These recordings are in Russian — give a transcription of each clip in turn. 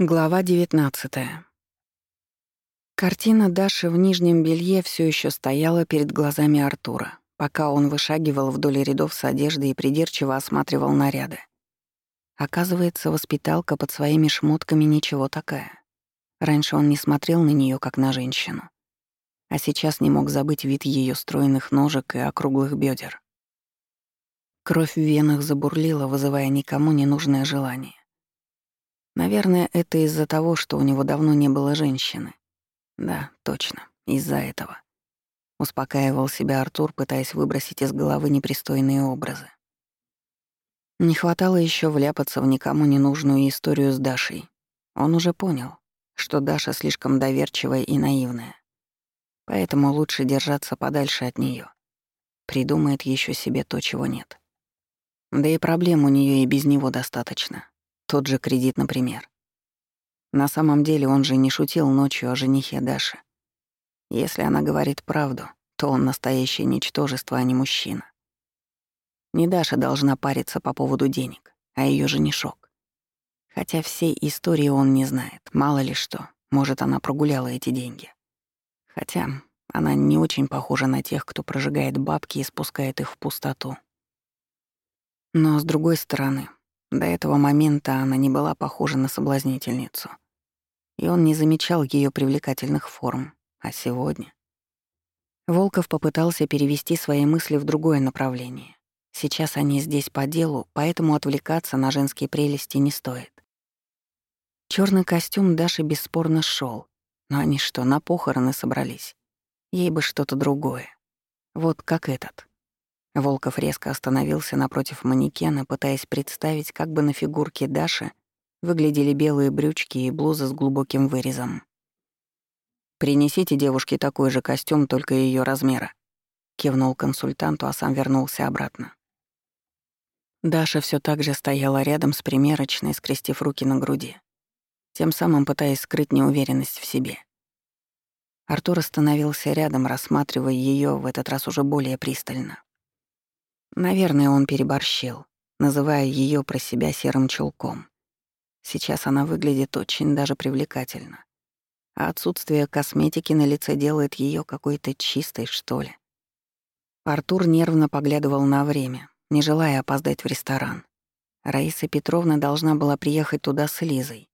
Глава 19. Картина Даши в нижнем белье все еще стояла перед глазами Артура, пока он вышагивал вдоль рядов с одеждой и придирчиво осматривал наряды. Оказывается, воспиталка под своими шмотками ничего такая. Раньше он не смотрел на нее как на женщину, а сейчас не мог забыть вид ее стройных ножек и округлых бедер. Кровь в венах забурлила, вызывая никому ненужное желание. Наверное, это из-за того, что у него давно не было женщины. Да, точно, из-за этого. Успокаивал себя Артур, пытаясь выбросить из головы непристойные образы. Не хватало еще вляпаться в никому ненужную историю с Дашей. Он уже понял, что Даша слишком доверчивая и наивная. Поэтому лучше держаться подальше от нее. Придумает еще себе то, чего нет. Да и проблем у нее и без него достаточно. Тот же кредит, например. На самом деле он же не шутил ночью о женихе Даши. Если она говорит правду, то он настоящее ничтожество, а не мужчина. Не Даша должна париться по поводу денег, а ее женишок. Хотя всей истории он не знает, мало ли что, может, она прогуляла эти деньги. Хотя она не очень похожа на тех, кто прожигает бабки и спускает их в пустоту. Но, с другой стороны, до этого момента она не была похожа на соблазнительницу. И он не замечал ее привлекательных форм. А сегодня... Волков попытался перевести свои мысли в другое направление. Сейчас они здесь по делу, поэтому отвлекаться на женские прелести не стоит. Черный костюм Даши бесспорно шел, но они что, на похороны собрались? Ей бы что-то другое. Вот как этот. Волков резко остановился напротив манекена, пытаясь представить, как бы на фигурке Даши выглядели белые брючки и блуза с глубоким вырезом. «Принесите девушке такой же костюм, только ее размера», — кивнул консультанту, а сам вернулся обратно. Даша все так же стояла рядом с примерочной, скрестив руки на груди, тем самым пытаясь скрыть неуверенность в себе. Артур остановился рядом, рассматривая ее в этот раз уже более пристально. Наверное, он переборщил, называя ее про себя серым чулком. Сейчас она выглядит очень даже привлекательно. А отсутствие косметики на лице делает ее какой-то чистой, что ли. Артур нервно поглядывал на время, не желая опоздать в ресторан. Раиса Петровна должна была приехать туда с Лизой,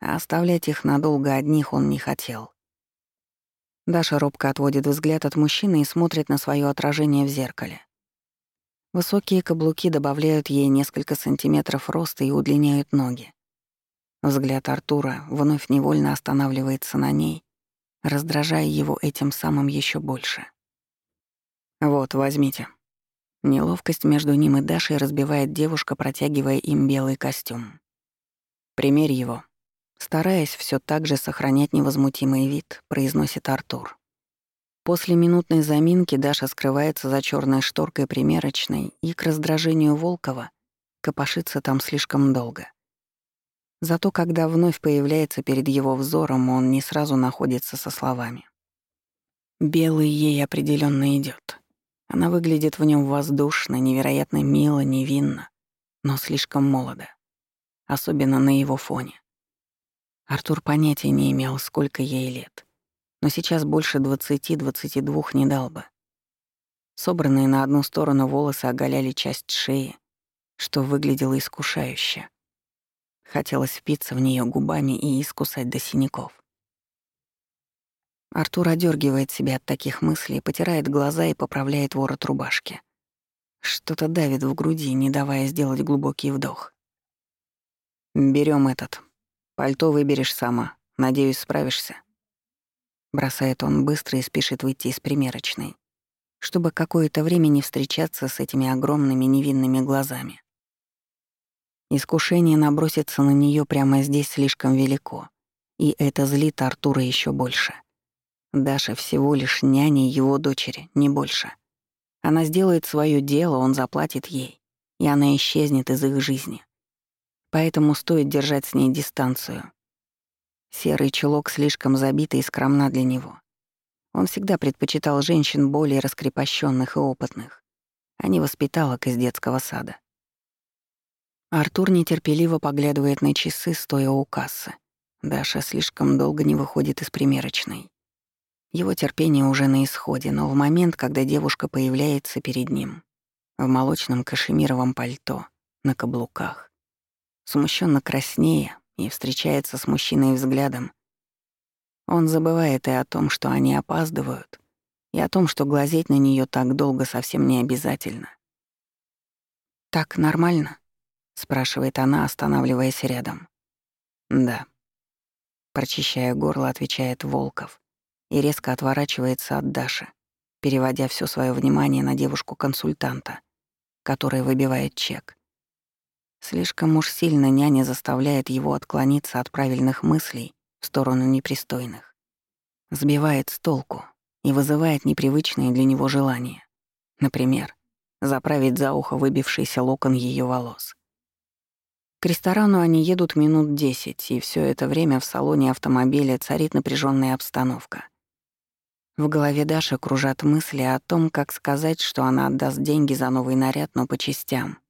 а оставлять их надолго одних он не хотел. Даша робко отводит взгляд от мужчины и смотрит на свое отражение в зеркале. Высокие каблуки добавляют ей несколько сантиметров роста и удлиняют ноги. Взгляд Артура вновь невольно останавливается на ней, раздражая его этим самым еще больше. «Вот, возьмите». Неловкость между ним и Дашей разбивает девушка, протягивая им белый костюм. «Примерь его». Стараясь все так же сохранять невозмутимый вид, произносит Артур. После минутной заминки Даша скрывается за черной шторкой примерочной и, к раздражению Волкова, копошится там слишком долго. Зато когда вновь появляется перед его взором, он не сразу находится со словами. Белый ей определенно идет. Она выглядит в нем воздушно, невероятно мило, невинно, но слишком молодо. Особенно на его фоне. Артур понятия не имел, сколько ей лет — но сейчас больше двадцати-двадцати двух не дал бы. Собранные на одну сторону волосы оголяли часть шеи, что выглядело искушающе. Хотелось впиться в нее губами и искусать до синяков. Артур одергивает себя от таких мыслей, потирает глаза и поправляет ворот рубашки. Что-то давит в груди, не давая сделать глубокий вдох. Берем этот. Пальто выберешь сама. Надеюсь, справишься. Бросает он быстро и спешит выйти из примерочной, чтобы какое-то время не встречаться с этими огромными невинными глазами. Искушение наброситься на нее прямо здесь слишком велико, и это злит Артура еще больше. Даша всего лишь няня его дочери, не больше. Она сделает свое дело, он заплатит ей, и она исчезнет из их жизни. Поэтому стоит держать с ней дистанцию, Серый чулок слишком забитый и скромна для него. Он всегда предпочитал женщин более раскрепощенных и опытных, а не воспиталок из детского сада. Артур нетерпеливо поглядывает на часы, стоя у кассы. Даша слишком долго не выходит из примерочной. Его терпение уже на исходе, но в момент, когда девушка появляется перед ним, в молочном кашемировом пальто, на каблуках, смущенно краснея и встречается с мужчиной взглядом, он забывает и о том, что они опаздывают, и о том, что глазеть на нее так долго совсем не обязательно. «Так нормально?» — спрашивает она, останавливаясь рядом. «Да». Прочищая горло, отвечает Волков и резко отворачивается от Даши, переводя все свое внимание на девушку-консультанта, которая выбивает чек. Слишком уж сильно няня заставляет его отклониться от правильных мыслей в сторону непристойных. Сбивает с толку и вызывает непривычные для него желания. Например, заправить за ухо выбившийся локон ее волос. К ресторану они едут минут десять, и все это время в салоне автомобиля царит напряженная обстановка. В голове Даши кружат мысли о том, как сказать, что она отдаст деньги за новый наряд, но по частям.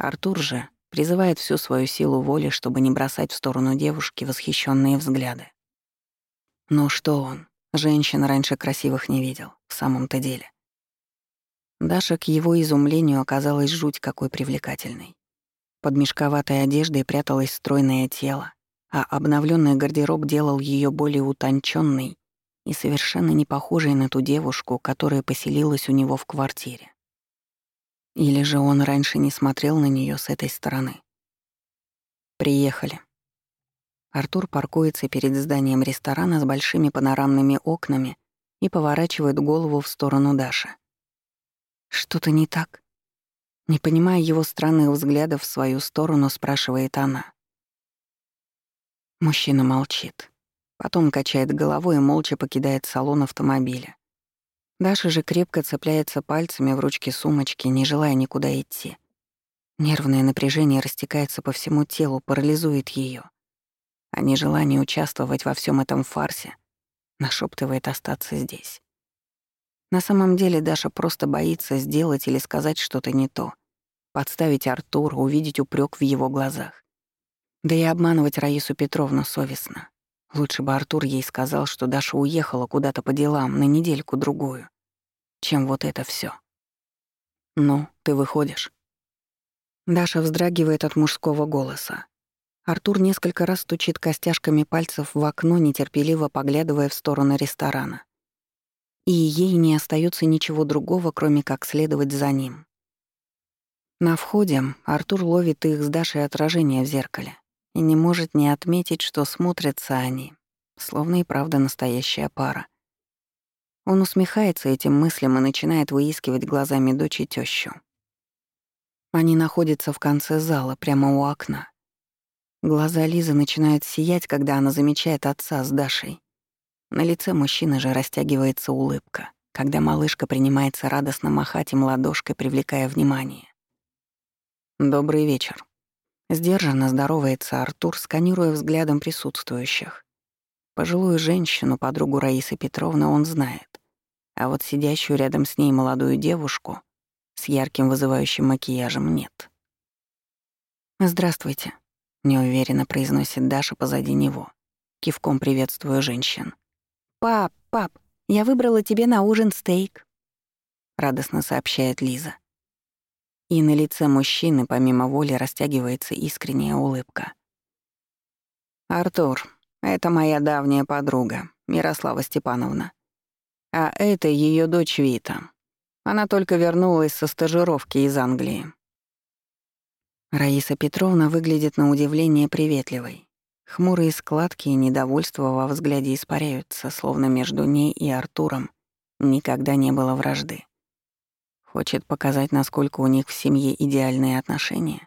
Артур же призывает всю свою силу воли, чтобы не бросать в сторону девушки восхищенные взгляды. Но что он? Женщин раньше красивых не видел, в самом-то деле. Даша к его изумлению оказалась жуть какой привлекательной. Под мешковатой одеждой пряталось стройное тело, а обновленный гардероб делал ее более утонченной и совершенно не похожей на ту девушку, которая поселилась у него в квартире. Или же он раньше не смотрел на нее с этой стороны. Приехали. Артур паркуется перед зданием ресторана с большими панорамными окнами и поворачивает голову в сторону Даши. Что-то не так? Не понимая его странных взглядов в свою сторону, спрашивает она. Мужчина молчит. Потом качает головой и молча покидает салон автомобиля. Даша же крепко цепляется пальцами в ручки сумочки, не желая никуда идти. Нервное напряжение растекается по всему телу, парализует ее, А нежелание участвовать во всем этом фарсе нашептывает остаться здесь. На самом деле Даша просто боится сделать или сказать что-то не то, подставить Артура, увидеть упрек в его глазах. Да и обманывать Раису Петровну совестно. Лучше бы Артур ей сказал, что Даша уехала куда-то по делам на недельку-другую, чем вот это все. «Ну, ты выходишь?» Даша вздрагивает от мужского голоса. Артур несколько раз стучит костяшками пальцев в окно, нетерпеливо поглядывая в сторону ресторана. И ей не остается ничего другого, кроме как следовать за ним. На входе Артур ловит их с Дашей отражение в зеркале и не может не отметить, что смотрятся они, словно и правда настоящая пара. Он усмехается этим мыслям и начинает выискивать глазами дочь и тещу. Они находятся в конце зала, прямо у окна. Глаза Лизы начинают сиять, когда она замечает отца с Дашей. На лице мужчины же растягивается улыбка, когда малышка принимается радостно махать им ладошкой, привлекая внимание. «Добрый вечер», Сдержанно здоровается Артур, сканируя взглядом присутствующих. Пожилую женщину, подругу Раисы Петровны, он знает. А вот сидящую рядом с ней молодую девушку с ярким вызывающим макияжем нет. «Здравствуйте», — неуверенно произносит Даша позади него, кивком приветствуя женщин. «Пап, пап, я выбрала тебе на ужин стейк», — радостно сообщает Лиза. И на лице мужчины помимо воли растягивается искренняя улыбка. «Артур, это моя давняя подруга, Мирослава Степановна. А это ее дочь Вита. Она только вернулась со стажировки из Англии». Раиса Петровна выглядит на удивление приветливой. Хмурые складки и недовольство во взгляде испаряются, словно между ней и Артуром никогда не было вражды. Хочет показать, насколько у них в семье идеальные отношения.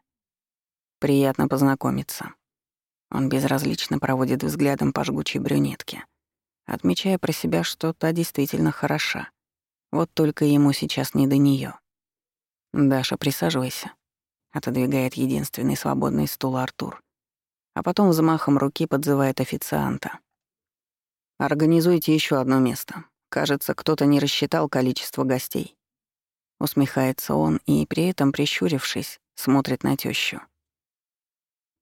Приятно познакомиться. Он безразлично проводит взглядом по жгучей брюнетке, отмечая про себя, что та действительно хороша. Вот только ему сейчас не до нее. «Даша, присаживайся», — отодвигает единственный свободный стул Артур, а потом взмахом руки подзывает официанта. «Организуйте еще одно место. Кажется, кто-то не рассчитал количество гостей». Усмехается он и, при этом прищурившись, смотрит на тещу.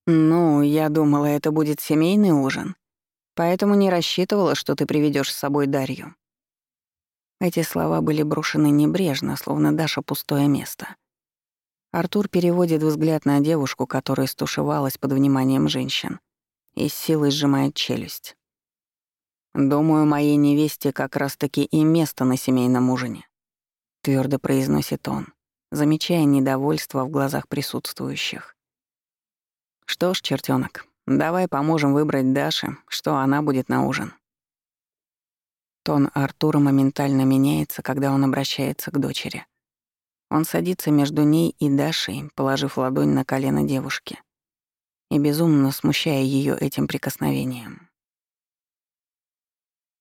«Ну, я думала, это будет семейный ужин, поэтому не рассчитывала, что ты приведешь с собой Дарью». Эти слова были брошены небрежно, словно Даша пустое место. Артур переводит взгляд на девушку, которая стушевалась под вниманием женщин, и с силой сжимает челюсть. «Думаю, моей невесте как раз-таки и место на семейном ужине», — твердо произносит он, замечая недовольство в глазах присутствующих. «Что ж, чертенок, давай поможем выбрать Даше, что она будет на ужин». Тон Артура моментально меняется, когда он обращается к дочери. Он садится между ней и Дашей, положив ладонь на колено девушки, и безумно смущая ее этим прикосновением.